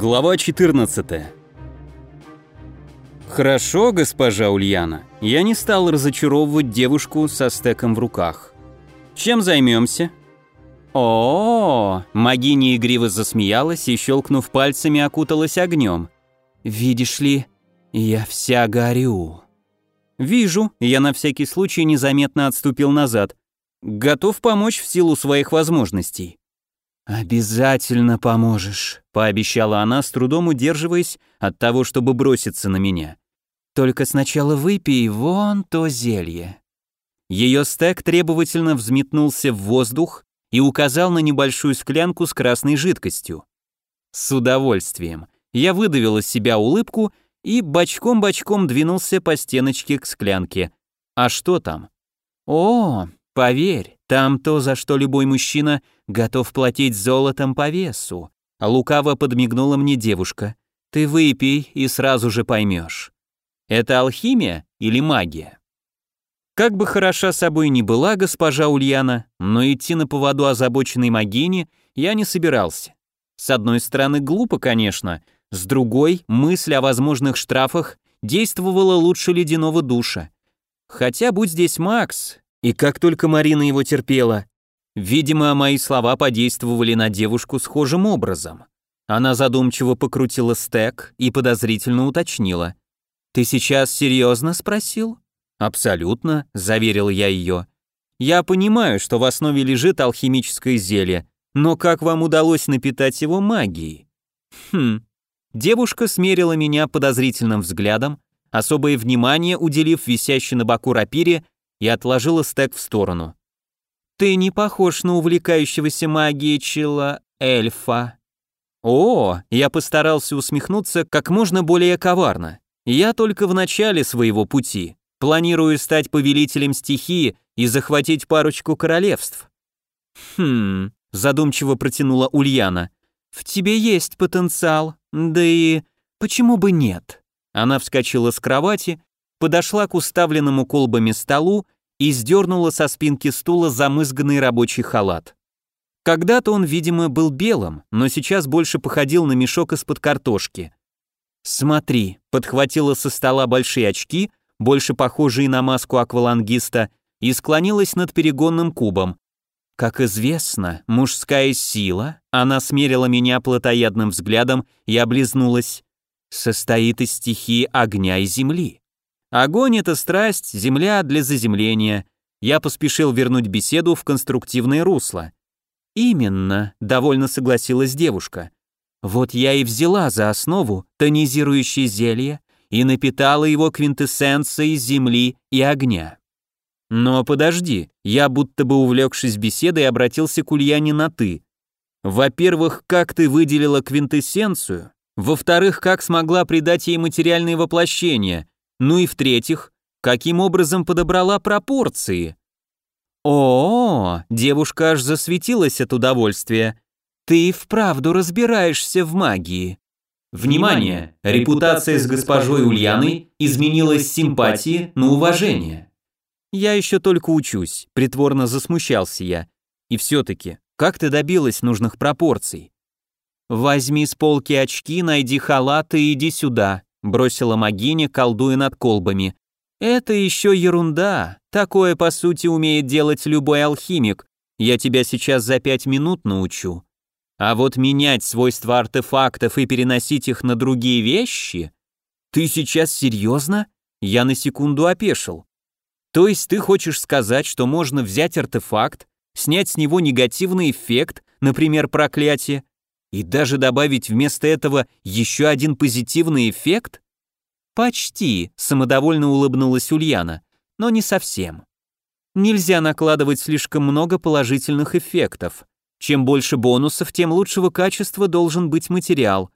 Глава 14. Хорошо, госпожа Ульяна. Я не стал разочаровывать девушку со стеком в руках. Чем займемся? О, -о, -о Магиня игриво засмеялась и, щелкнув пальцами, окуталась огнем. Видишь ли, я вся горю. Вижу, я на всякий случай незаметно отступил назад. Готов помочь в силу своих возможностей. «Обязательно поможешь», — пообещала она, с трудом удерживаясь от того, чтобы броситься на меня. «Только сначала выпей вон то зелье». Ее стек требовательно взметнулся в воздух и указал на небольшую склянку с красной жидкостью. С удовольствием. Я выдавил из себя улыбку и бочком-бочком двинулся по стеночке к склянке. А что там? О, Поверь, там то, за что любой мужчина готов платить золотом по весу. Лукаво подмигнула мне девушка. Ты выпей и сразу же поймешь. Это алхимия или магия? Как бы хороша собой ни была госпожа Ульяна, но идти на поводу озабоченной магини я не собирался. С одной стороны, глупо, конечно, с другой, мысль о возможных штрафах действовала лучше ледяного душа. Хотя, будь здесь Макс, и как только Марина его терпела, видимо, мои слова подействовали на девушку схожим образом. Она задумчиво покрутила стек и подозрительно уточнила. «Ты сейчас серьезно спросил?» «Абсолютно», — заверил я ее. «Я понимаю, что в основе лежит алхимическое зелье, но как вам удалось напитать его магией?» «Хм». Девушка смерила меня подозрительным взглядом, особое внимание уделив висящей на боку рапире и отложила стек в сторону. «Ты не похож на увлекающегося магией чела эльфа». «О!» — я постарался усмехнуться как можно более коварно. «Я только в начале своего пути. Планирую стать повелителем стихии и захватить парочку королевств». «Хм...» — задумчиво протянула Ульяна. «В тебе есть потенциал, да и... почему бы нет?» Она вскочила с кровати подошла к уставленному колбами столу и сдернула со спинки стула замызганный рабочий халат. Когда-то он, видимо, был белым, но сейчас больше походил на мешок из-под картошки. «Смотри», — подхватила со стола большие очки, больше похожие на маску аквалангиста, и склонилась над перегонным кубом. Как известно, мужская сила, она смерила меня плотоядным взглядом и облизнулась, состоит из стихии огня и земли. Огонь — это страсть, земля для заземления. Я поспешил вернуть беседу в конструктивное русло. «Именно», — довольно согласилась девушка. «Вот я и взяла за основу тонизирующее зелье и напитала его квинтэссенцией земли и огня». «Но подожди, я, будто бы увлекшись беседой, обратился к Ульяне на «ты». Во-первых, как ты выделила квинтэссенцию? Во-вторых, как смогла придать ей материальное воплощение? Ну и в-третьих, каким образом подобрала пропорции? О, -о, -о девушка аж засветилась от удовольствия. Ты вправду разбираешься в магии. Внимание! Репутация с госпожой Ульяной изменилась с симпатии на уважение. Я еще только учусь, притворно засмущался я. И все-таки, как ты добилась нужных пропорций? Возьми с полки очки, найди халат и иди сюда бросила Магиня, колдуя над колбами. Это еще ерунда. Такое, по сути, умеет делать любой алхимик. Я тебя сейчас за пять минут научу. А вот менять свойства артефактов и переносить их на другие вещи? Ты сейчас серьезно? Я на секунду опешил. То есть ты хочешь сказать, что можно взять артефакт, снять с него негативный эффект, например, проклятие, и даже добавить вместо этого еще один позитивный эффект? Почти, самодовольно улыбнулась Ульяна, но не совсем. Нельзя накладывать слишком много положительных эффектов. Чем больше бонусов, тем лучшего качества должен быть материал.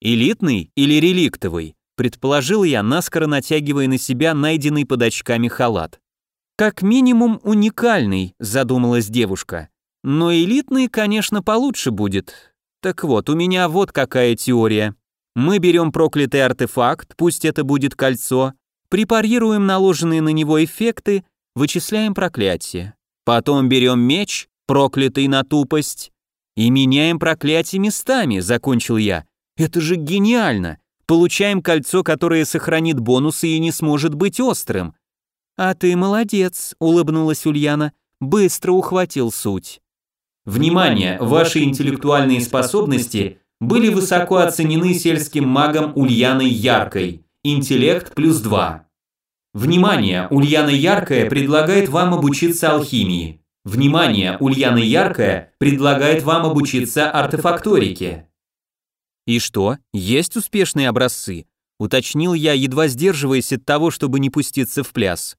Элитный или реликтовый, предположил я, наскоро натягивая на себя найденный под очками халат. Как минимум уникальный, задумалась девушка. Но элитный, конечно, получше будет, так вот, у меня вот какая теория. Мы берем проклятый артефакт, пусть это будет кольцо, препарируем наложенные на него эффекты, вычисляем проклятие. Потом берем меч, проклятый на тупость, и меняем проклятие местами, закончил я. Это же гениально! Получаем кольцо, которое сохранит бонусы и не сможет быть острым. А ты молодец, улыбнулась Ульяна, быстро ухватил суть. Внимание, ваши интеллектуальные способности были высоко оценены сельским магом Ульяной Яркой. Интеллект плюс 2. Внимание, Ульяна Яркая предлагает вам обучиться алхимии. Внимание, Ульяна Яркая предлагает вам обучиться артефакторике. «И что, есть успешные образцы?» — уточнил я, едва сдерживаясь от того, чтобы не пуститься в пляс.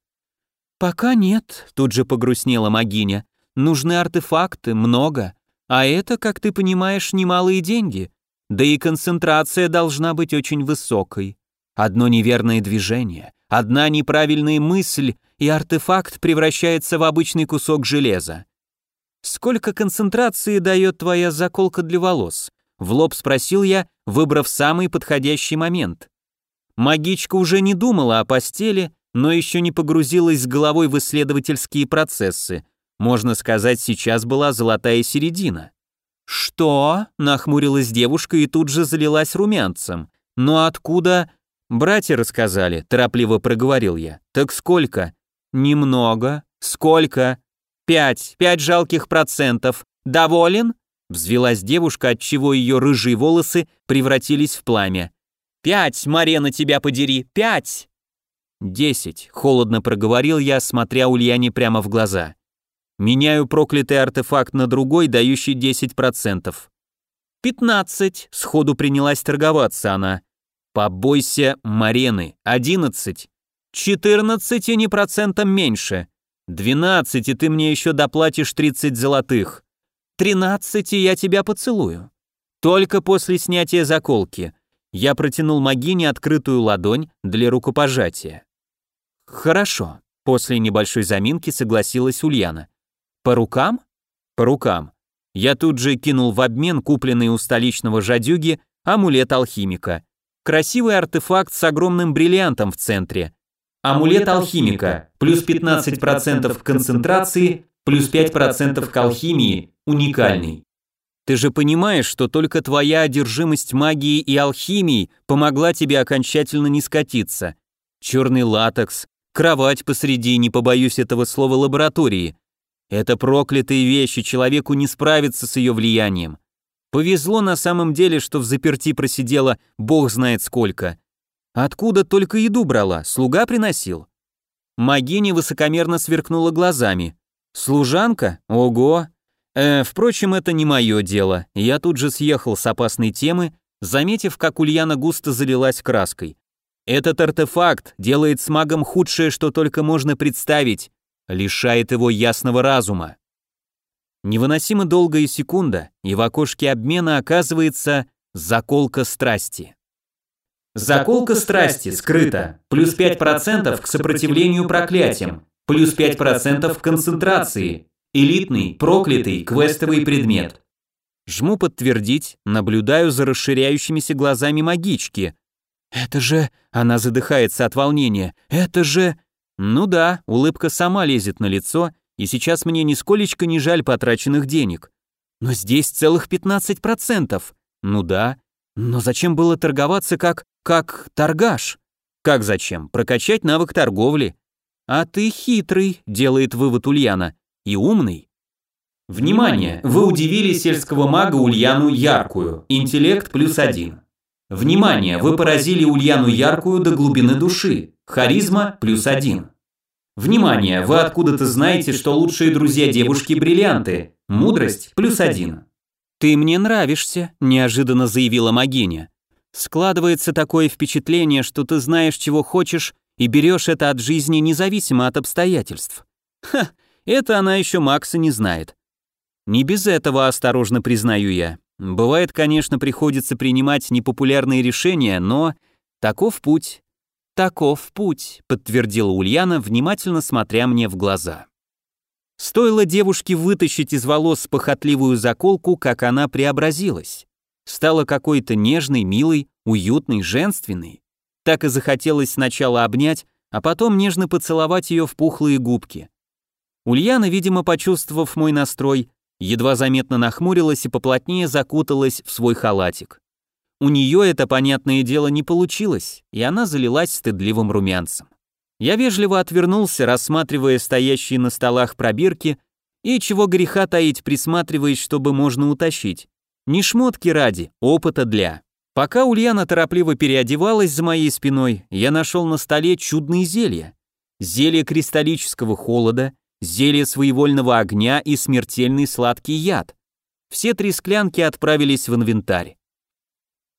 «Пока нет», — тут же погрустнела Магиня. «Нужны артефакты, много. А это, как ты понимаешь, немалые деньги. Да и концентрация должна быть очень высокой. Одно неверное движение, одна неправильная мысль, и артефакт превращается в обычный кусок железа. Сколько концентрации дает твоя заколка для волос? В лоб спросил я, выбрав самый подходящий момент. Магичка уже не думала о постели, но еще не погрузилась с головой в исследовательские процессы. Можно сказать, сейчас была золотая середина. «Что?» — нахмурилась девушка и тут же залилась румянцем. «Но откуда?» «Братья рассказали», — торопливо проговорил я. «Так сколько?» «Немного». «Сколько?» «Пять. Пять жалких процентов. Доволен?» Взвелась девушка, отчего ее рыжие волосы превратились в пламя. «Пять, Марена, тебя подери! Пять!» «Десять», — холодно проговорил я, смотря Ульяне прямо в глаза. «Меняю проклятый артефакт на другой, дающий десять процентов». «Пятнадцать», — сходу принялась торговаться она. «Побойся Марены, одиннадцать». «Четырнадцать и не процентом меньше». «Двенадцать, и ты мне еще доплатишь тридцать золотых». «Тринадцати я тебя поцелую». Только после снятия заколки. Я протянул Магине открытую ладонь для рукопожатия. «Хорошо», — после небольшой заминки согласилась Ульяна. «По рукам?» «По рукам». Я тут же кинул в обмен купленный у столичного жадюги амулет алхимика. Красивый артефакт с огромным бриллиантом в центре. Амулет алхимика, плюс 15% концентрации, плюс 5% к алхимии, уникальный. Ты же понимаешь, что только твоя одержимость магией и алхимией помогла тебе окончательно не скатиться. Черный латекс, кровать посреди, не побоюсь этого слова, лаборатории. Это проклятые вещи, человеку не справиться с ее влиянием. Повезло на самом деле, что в заперти просидела бог знает сколько. Откуда только еду брала, слуга приносил. Магиня высокомерно сверкнула глазами. Служанка? Ого! Э, впрочем, это не мое дело. Я тут же съехал с опасной темы, заметив, как Ульяна густо залилась краской. Этот артефакт делает с магом худшее, что только можно представить, лишает его ясного разума. Невыносимо долгая секунда, и в окошке обмена оказывается заколка страсти. Заколка страсти скрыта, плюс 5% к сопротивлению проклятиям, плюс 5% концентрации, элитный, проклятый, квестовый предмет. Жму подтвердить, наблюдаю за расширяющимися глазами магички. Это же... Она задыхается от волнения. Это же... Ну да, улыбка сама лезет на лицо, и сейчас мне нисколечко не жаль потраченных денег. Но здесь целых 15%. Ну да. Но зачем было торговаться как... как торгаш? Как зачем? Прокачать навык торговли. «А ты хитрый», — делает вывод Ульяна, — «и умный». Внимание! Вы удивили сельского мага Ульяну Яркую. Интеллект плюс один. Внимание! Вы поразили Ульяну Яркую до глубины души. Харизма плюс один. Внимание! Вы откуда-то знаете, что лучшие друзья девушки – бриллианты. Мудрость плюс один. «Ты мне нравишься», – неожиданно заявила Магиня. «Складывается такое впечатление, что ты знаешь, чего хочешь, и берешь это от жизни независимо от обстоятельств. Ха, это она еще Макса не знает. Не без этого, осторожно признаю я. Бывает, конечно, приходится принимать непопулярные решения, но таков путь. Таков путь, подтвердила Ульяна, внимательно смотря мне в глаза. Стоило девушке вытащить из волос похотливую заколку, как она преобразилась. Стала какой-то нежной, милой, уютной, женственной. Так и захотелось сначала обнять, а потом нежно поцеловать ее в пухлые губки. Ульяна, видимо, почувствовав мой настрой, едва заметно нахмурилась и поплотнее закуталась в свой халатик. У нее это, понятное дело, не получилось, и она залилась стыдливым румянцем. Я вежливо отвернулся, рассматривая стоящие на столах пробирки, и чего греха таить, присматриваясь, чтобы можно утащить. Не шмотки ради, опыта для. Пока Ульяна торопливо переодевалась за моей спиной, я нашел на столе чудные зелья. Зелье кристаллического холода, зелье своевольного огня и смертельный сладкий яд. Все три склянки отправились в инвентарь.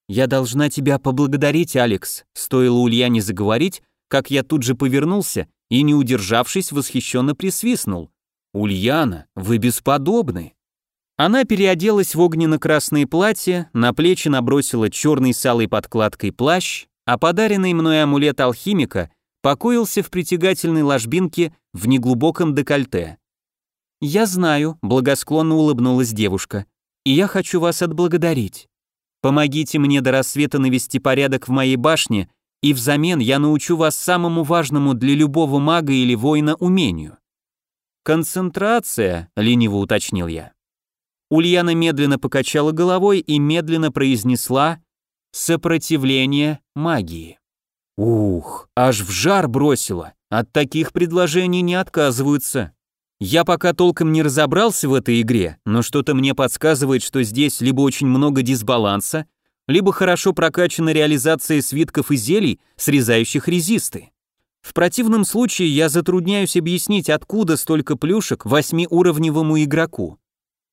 «Я должна тебя поблагодарить, Алекс», стоило Ульяне заговорить, как я тут же повернулся и, не удержавшись, восхищенно присвистнул. «Ульяна, вы бесподобны!» Она переоделась в огненно-красное платье, на плечи набросила черный с алой подкладкой плащ, а подаренный мной амулет алхимика покоился в притягательной ложбинке в неглубоком декольте. «Я знаю», — благосклонно улыбнулась девушка, «и я хочу вас отблагодарить. Помогите мне до рассвета навести порядок в моей башне, и взамен я научу вас самому важному для любого мага или воина умению. «Концентрация», — лениво уточнил я. Ульяна медленно покачала головой и медленно произнесла «сопротивление магии». Ух, аж в жар бросила. От таких предложений не отказываются. Я пока толком не разобрался в этой игре, но что-то мне подсказывает, что здесь либо очень много дисбаланса, либо хорошо прокачана реализация свитков и зелий, срезающих резисты. В противном случае я затрудняюсь объяснить, откуда столько плюшек восьмиуровневому игроку.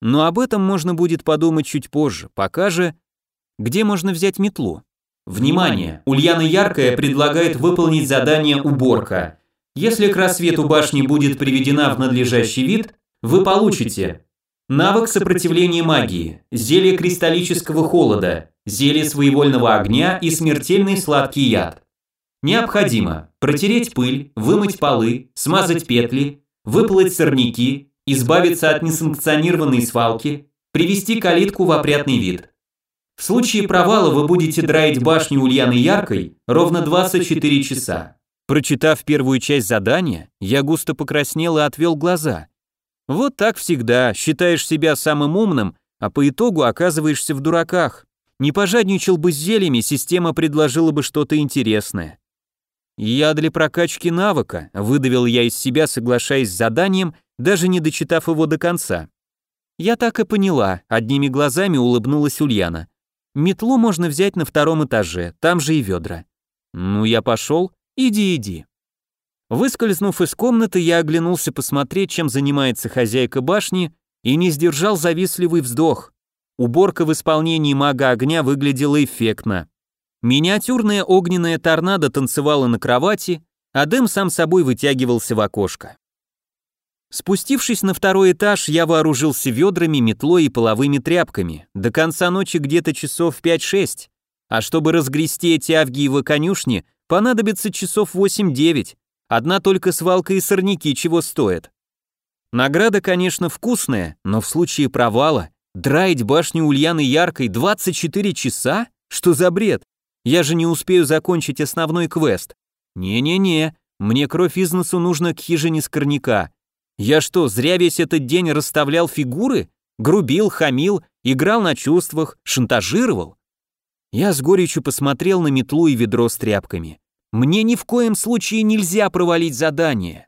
Но об этом можно будет подумать чуть позже, пока же... Где можно взять метлу? Внимание! Ульяна Яркая предлагает выполнить задание «Уборка». Если к рассвету башни будет приведена в надлежащий вид, вы получите навык сопротивления магии, зелье кристаллического холода, зелье своевольного огня и смертельный сладкий яд. Необходимо протереть пыль, вымыть полы, смазать петли, выплыть сорняки, избавиться от несанкционированной свалки, привести калитку в опрятный вид. В случае провала вы будете драить башню Ульяны Яркой ровно 24 часа. Прочитав первую часть задания, я густо покраснел и отвел глаза. Вот так всегда, считаешь себя самым умным, а по итогу оказываешься в дураках. Не пожадничал бы с зельями, система предложила бы что-то интересное. «Я для прокачки навыка», — выдавил я из себя, соглашаясь с заданием, даже не дочитав его до конца. «Я так и поняла», — одними глазами улыбнулась Ульяна. «Метлу можно взять на втором этаже, там же и ведра». «Ну, я пошел, иди, иди». Выскользнув из комнаты, я оглянулся посмотреть, чем занимается хозяйка башни, и не сдержал завистливый вздох. Уборка в исполнении мага огня выглядела эффектно. Миниатюрная огненная торнадо танцевала на кровати, а дым сам собой вытягивался в окошко. Спустившись на второй этаж, я вооружился ведрами, метлой и половыми тряпками. До конца ночи где-то часов 5-6. А чтобы разгрести эти авгиевы конюшни, понадобится часов 8-9. Одна только свалка и сорняки чего стоят. Награда, конечно, вкусная, но в случае провала драить башню Ульяны Яркой 24 часа? Что за бред? Я же не успею закончить основной квест. Не-не-не, мне кровь из носу нужно к хижине скорняка. Я что, зря весь этот день расставлял фигуры? Грубил, хамил, играл на чувствах, шантажировал? Я с горечью посмотрел на метлу и ведро с тряпками. Мне ни в коем случае нельзя провалить задание.